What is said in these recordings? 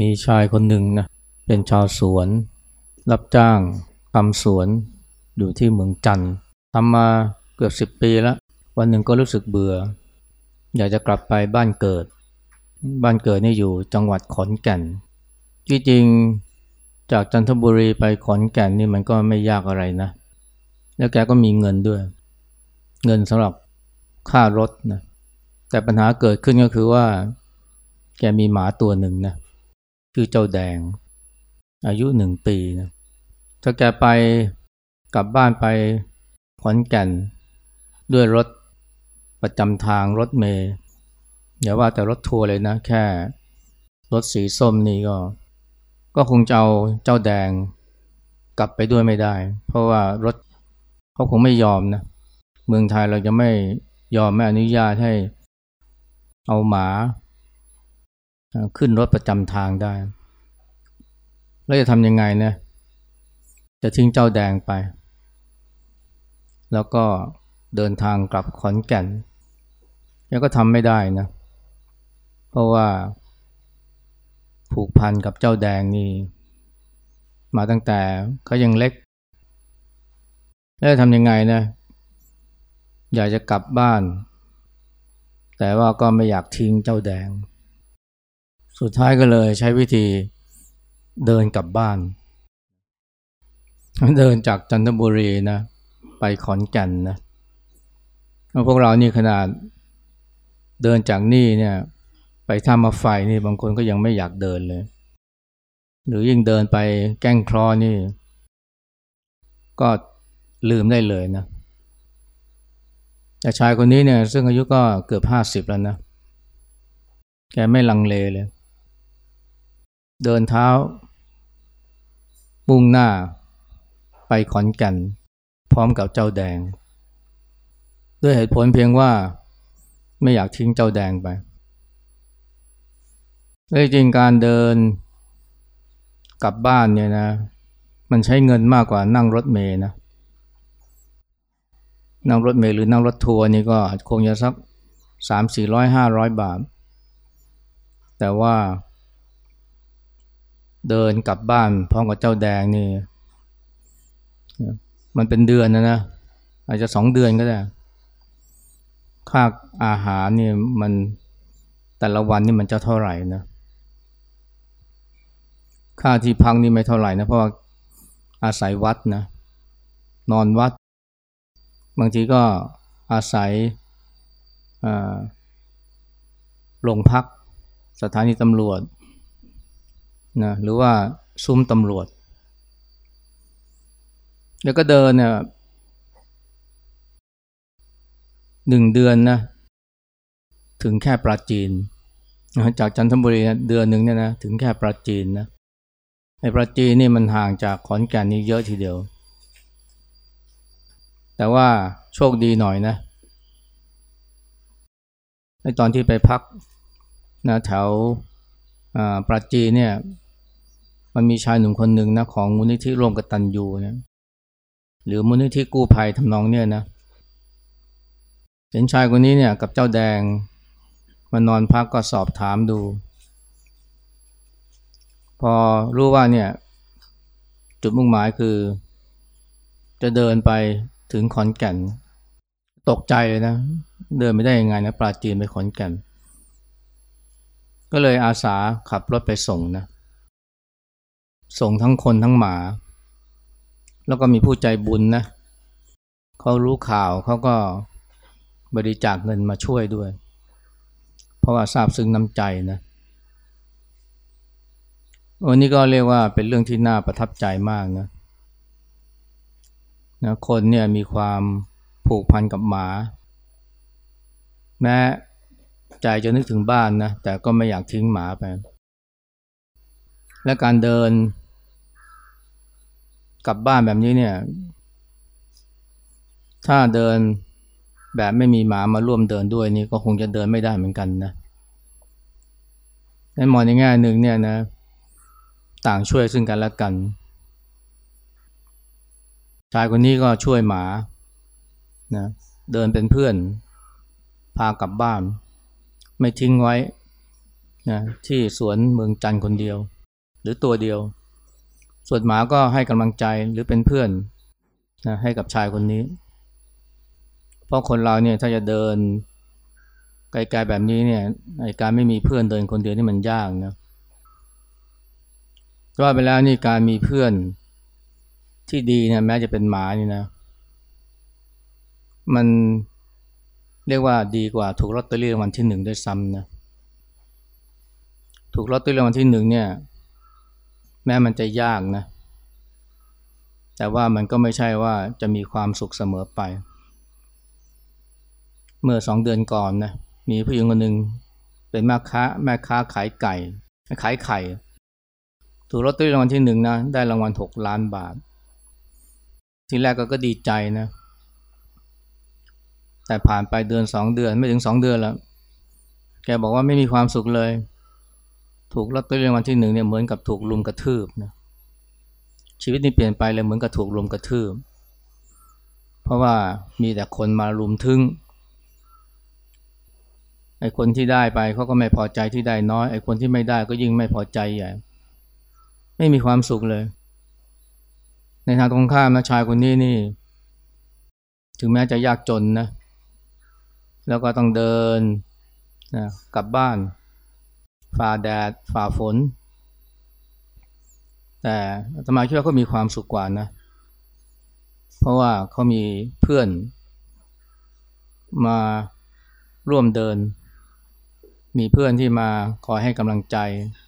มีชายคนหนึ่งนะเป็นชาวสวน รับจ้างทำสวนอยู่ที่เมืองจันทร์ทำมาเกือบสิบปีแล้ว วันหนึ่งก็รู้สึกเบื่อ อยากจะกลับไปบ้านเกิด บ้านเกิดนี่อยู่จังหวัดขอนแก่น ที่จริงจากจันทบุรีไปขอนแก่นนี่มันก็ไม่ยากอะไรนะ แล้วแกก็มีเงินด้วย เงินสำหรับค่ารถนะแต่ปัญหาเกิดขึ้นก็คือว่า แกมีหมาตัวหนึ่งนะ ชื่อเจ้าแดง อายุหนึ่งปีนะถ้าแกไปกลับบ้านไปขอนแก่น ด้วยรถประจำทางรถเมย์อย่าว่าแต่รถทัวร์เลยนะ แค่รถสีส้มนี่ก็ ก็คงจะเอาเจ้าแดงกลับไปด้วยไม่ได้ เพราะว่ารถเขาคงไม่ยอมนะ เมืองไทยเราจะไม่ยอมไม่อนุญาตให้เอาหมา ขึ้นรถประจำทางได้ แล้วจะทำยังไงนะ จะทิ้งเจ้าแดงไป แล้วก็เดินทางกลับขอนแก่นแล้วก็ทำไม่ได้นะ เพราะว่าผูกพันกับเจ้าแดงนี่มาตั้งแต่เขายังเล็ก แล้วทำยังไงนะ อยากจะกลับบ้าน แต่ว่าก็ไม่อยากทิ้งเจ้าแดง สุดท้ายก็เลยใช้วิธีเดินกลับบ้าน เดินจากจันทบุรีนะไปขอนแก่นนะพวกเรานี่ขนาดเดินจากนี่เนี่ยไปท่ามาไฟนี่บางคนก็ยังไม่อยากเดินเลย หรือยิ่งเดินไปแก้งคลอนี่ ก็ลืมได้เลยนะแต่ชายคนนี้เนี่ยซึ่งอายุก็เกือบห้าสิบแล้วนะ แกไม่ลังเลเลย เดินเท้ามุ่งหน้าไปขอนแก่นพร้อมกับเจ้าแดง ด้วยเหตุผลเพียงว่าไม่อยากทิ้งเจ้าแดงไปจริงการเดินกลับบ้านเนี่ยนะ มันใช้เงินมากกว่านั่งรถเมย์นะ นั่งรถเมล์หรือนั่งรถทัวร์นี่ก็คงจะสักสามสี่ร้อยห้าร้อยบาท แต่ว่า เดินกลับบ้านพร้อมกับเจ้าแดงนี่ มันเป็นเดือนนะนะอาจจะสองเดือนก็ได้ ค่าอาหารนี่มันแต่ละวันนี่มันจะเท่าไหร่นะ ค่าที่พักนี่ไม่เท่าไหร่นะเพราะว่าอาศัยวัดนะ นอนวัด บางทีก็อาศัยโรงพักสถานีตำรวจ นะหรือว่าซุ้มตำรวจ แล้วก็เดินเนี่ยหนึ่งเดือนนะถึงแค่ปราจีนจากจันทบุรีเดือนหนึ่งเนี่ยนะถึงแค่ปราจีนนะไอ้ปราจีนนี่มันห่างจากขอนแก่นนี่เยอะทีเดียว แต่ว่าโชคดีหน่อยนะในตอนที่ไปพักนะแถวปราจีนเนี่ย มันมีชายหนุ่มคนหนึ่งนะของมูลนิธิร่วมกตันยูนี่ยหรือมูลนิธิกู้ภัยทำนองเนี่ยนะเห็นชายคนนี้เนี่ยกับเจ้าแดงมานอนพักก็สอบถามดู พอรู้ว่าเนี่ยจุดมุ่งหมายคือ จะเดินไปถึงขอนแก่น ตกใจเลยนะ เดินไม่ได้ยังไงนะปลาจีนไปขอนแก่น ก็เลยอาสาขับรถไปส่งนะ ส่งทั้งคนทั้งหมา แล้วก็มีผู้ใจบุญนะเขารู้ข่าวเขาก็บริจาคเงินมาช่วยด้วย เพราะว่าทราบซึ้งน้ำใจนะวันนี้ก็เรียกว่าเป็นเรื่องที่น่าประทับใจมากนะนะคนเนี่ยมีความผูกพันกับหมา แม้ใจจะนึกถึงบ้านนะแต่ก็ไม่อยากทิ้งหมาไป และการเดิน กลับบ้านแบบนี้เนี่ย ถ้าเดินแบบไม่มีหมามาร่วมเดินด้วยนี่ก็คงจะเดินไม่ได้เหมือนกันนะในมองในแง่หนึ่งเนี่ยนะ ต่างช่วยซึ่งกันและกัน ชายคนนี้ก็ช่วยหมานะเดินเป็นเพื่อน พากลับบ้าน ไม่ทิ้งไว้นะที่สวนเมืองจันทร์คนเดียว หรือตัวเดียว ส่วนหมาก็ให้กำลังใจหรือเป็นเพื่อนนะให้กับชายคนนี้ เพราะคนเราเนี่ยถ้าจะเดินไกลๆแบบนี้เนี่ยไอการไม่มีเพื่อนเดินคนเดียวนี่มันยากนะว่าไปแล้วนี่การมีเพื่อนที่ดีเนี่ยแม้จะเป็นหมานี่นะ มันเรียกว่าดีกว่าถูกลอตเตอรี่รางวัลที่หนึ่งด้วยซ้ำนะถูกลอตเตอรี่รางวัลที่หนึ่งเนี่ย แม้มันจะยากนะ แต่ว่ามันก็ไม่ใช่ว่าจะมีความสุขเสมอไป เมื่อสองเดือนก่อนนะมีผู้หญิงคนหนึ่งเป็นแม่ค้าแม่ค้าขายไก่ขายไข่ถูกลอตเตอรี่รางวัลที่หนึ่งนะได้รางวัลหกล้านบาท ทีแรกก็ก็ดีใจนะ แต่ผ่านไปเดือนสองเดือนไม่ถึงสองเดือนแล้ว แกบอกว่าไม่มีความสุขเลย ถูกลอตเตอรี่รางวัลที่หนึ่งเนี่ยเหมือนกับถูกลุมกระทืบนะชีวิตนี่เปลี่ยนไปเลยเหมือนกับถูกลุมกระทืบ เพราะว่ามีแต่คนมาลุมทึ่งไอ้คนที่ได้ไปเขาก็ไม่พอใจที่ได้น้อยไอ้คนที่ไม่ได้ก็ยิ่งไม่พอใจใหญ่ไม่มีความสุขเลย ในทางตรงข้ามนะชายคนนี้นี่ ถึงแม้จะยากจนนะ แล้วก็ต้องเดินนะกลับบ้าน ฝ่าแดดฝ่าฝน แต่ธรรมาคิดว่าเขามีความสุขกว่านะ เพราะว่าเขามีเพื่อน มาร่วมเดิน มีเพื่อนที่มาคอยให้กำลังใจ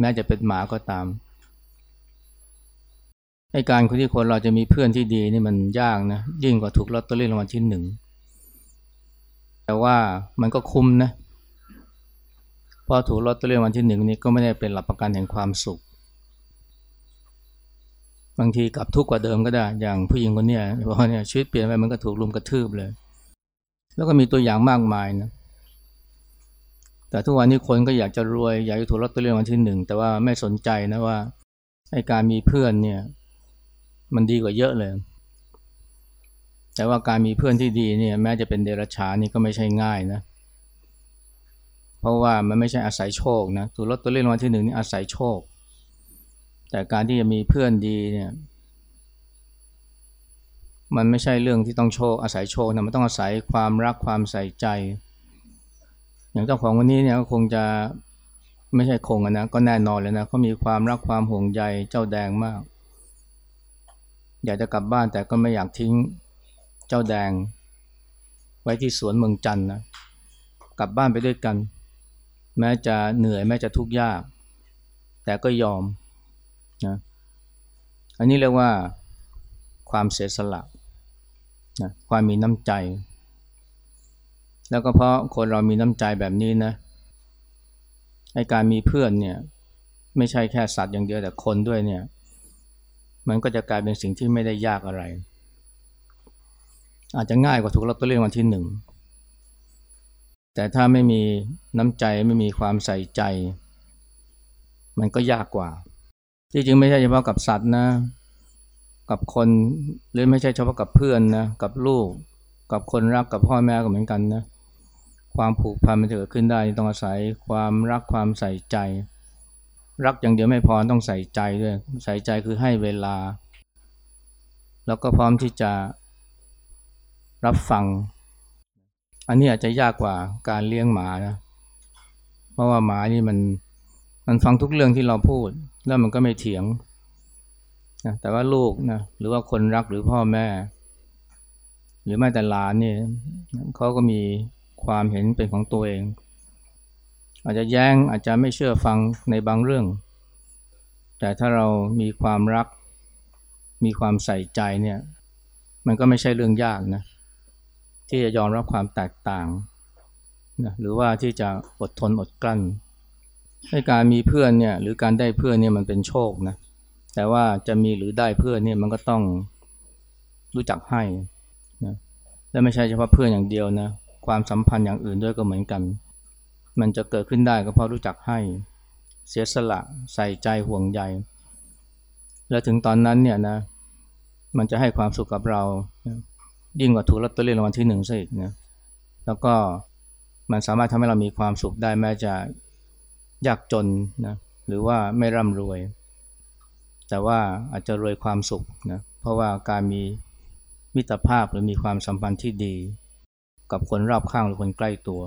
แม้จะเป็นหมาก็ตามให้การคนที่คนเราจะมีเพื่อนที่ดีนี่มันยากนะยิ่งกว่าถูกลอตเตอรี่รางวัลที่หนึ่งแต่ว่ามันก็คุ้มนะ พอถูกลอตเตอรี่วัลที่หนึ่งนี่ก็ไม่ได้เป็นหลักประกันแห่งความสุข บางทีกลับทุกข์กว่าเดิมก็ได้ อย่างผู้หญิงคนนี้พราะเนี่ยชีวิตเปลี่ยนไปมันก็ถูกลุมกระทืบเลย แล้วก็มีตัวอย่างมากมายนะแต่ทุกวันนี้คนก็อยากจะรวยอยากจะถูกลอตเตอรี่วันที่หนึ่งแต่ว่าไม่สนใจนะว่าไอ้การมีเพื่อนเนี่ย มันดีกว่าเยอะเลย แต่ว่าการมีเพื่อนที่ดีเนี่ย แม้จะเป็นเดรัจฉานนี่ก็ไม่ใช่ง่ายนะ เพราะว่ามันไม่ใช่อาศัยโชคนะถูกลอตเตอรี่วันที่หนึ่งนี่อาศัยโชค แต่การที่จะมีเพื่อนดีเนี่ยมันไม่ใช่เรื่องที่ต้องโชคอาศัยโชคนะมันต้องอาศัยความรักความใส่ใจ อย่างเจ้าของวันนี้เนี่ยก็คงจะไม่ใช่คงนะก็แน่นอนเลยนะเขามีความรักความห่วงใยเจ้าแดงมาก อยากจะกลับบ้านแต่ก็ไม่อยากทิ้งเจ้าแดง ไว้ที่สวนเมืองจันนะกลับบ้านไปด้วยกัน แม้จะเหนื่อยแม้จะทุกข์ยาก แต่ก็ยอมนะอันนี้เรียกว่าความเสียสละนะความมีน้ำใจ แล้วก็เพราะคนเรามีน้ำใจแบบนี้นะไอการมีเพื่อนเนี่ยไม่ใช่แค่สัตว์อย่างเดียวแต่คนด้วยเนี่ย มันก็จะกลายเป็นสิ่งที่ไม่ได้ยากอะไร อาจจะง่ายกว่าถูกลอตเตอรี่วันที่หนึ่ง แต่ถ้าไม่มีน้ำใจไม่มีความใส่ใจ มันก็ยากกว่า ที่จริงไม่ใช่เฉพาะกับสัตว์นะ กับคนหรือไม่ใช่เฉพาะกับเพื่อนนะกับลูก กับคนรักกับพ่อแม่ก็เหมือนกันนะความผูกพันมันจะเกิดขึ้นได้ต้องอาศัยความรักความใส่ใจ รักอย่างเดียวไม่พอต้องใส่ใจด้วยใส่ใจคือให้เวลา แล้วก็พร้อมที่จะรับฟัง อันนี้อาจจะยากกว่าการเลี้ยงหมานะ เพราะว่าหมานี่มันมันฟังทุกเรื่องที่เราพูด แล้วมันก็ไม่เถียงนะแต่ว่าลูกนะหรือว่าคนรักหรือพ่อแม่ หรือแม้แต่หลานนี่เขาก็มีความเห็นเป็นของตัวเอง อาจจะแย้งอาจจะไม่เชื่อฟังในบางเรื่อง แต่ถ้าเรามีความรัก มีความใส่ใจเนี่ย มันก็ไม่ใช่เรื่องยากนะ ที่จะยอมรับความแตกต่างนะหรือว่าที่จะอดทนอดกลั้นให้การมีเพื่อนเนี่ยหรือการได้เพื่อนเนี่ยมันเป็นโชคนะแต่ว่าจะมีหรือได้เพื่อนเนี่ยมันก็ต้องรู้จักให้นะและไม่ใช่เฉพาะเพื่อนอย่างเดียวนะความสัมพันธ์อย่างอื่นด้วยก็เหมือนกัน มันจะเกิดขึ้นได้ก็เพราะรู้จักให้เสียสละใส่ใจห่วงใยและถึงตอนนั้นเนี่ยนะมันจะให้ความสุขกับเรา ยิ่งกว่าถูกลอตเตอรี่รางวัลที่หนึ่งซะอีกนะแล้วก็มันสามารถทำให้เรามีความสุขได้แม้จะยากจนนะหรือว่าไม่ร่ำรวย แต่ว่าอาจจะรวยความสุขนะเพราะว่าการมีมิตรภาพหรือมีความสัมพันธ์ที่ดี กับคนรอบข้างหรือคนใกล้ตัว